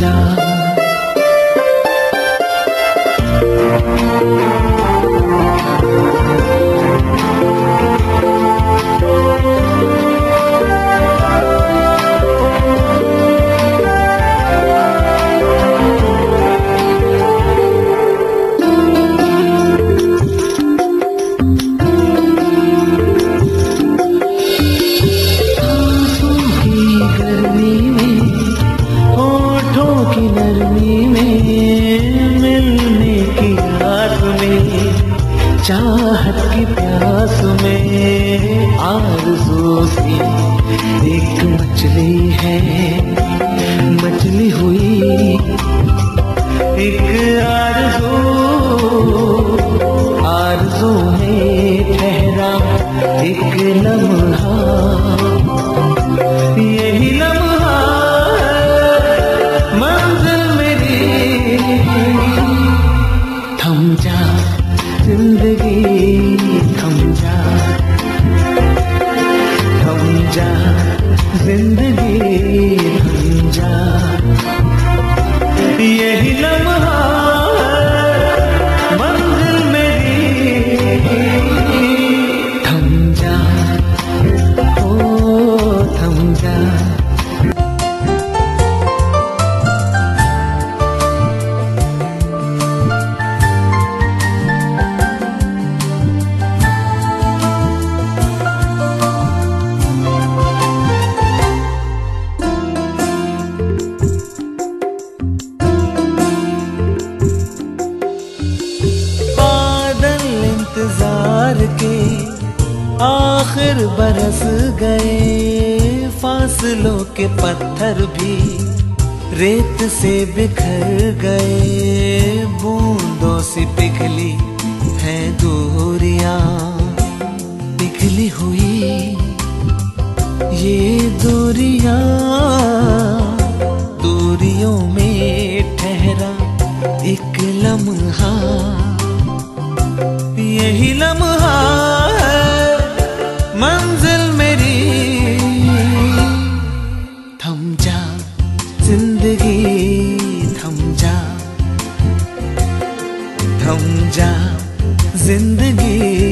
जा चाहत की प्यास में आरज़ू सी एक मछली है मछली हुई एक आरज़ू आरज़ू में ठहरा एक लम्हा इंतज़ार के आखिर बरस गए। फासलों के पत्थर भी रेत से बिखर गए। बूंदों से पिघली है दूरियाँ। पिघली हुई ये दूरियाँ। दूरियों में ठहरा एक लम्हा। यही लम्हा है मंजिल मेरी। थम जा ज़िंदगी थम जा। थम जा ज़िंदगी।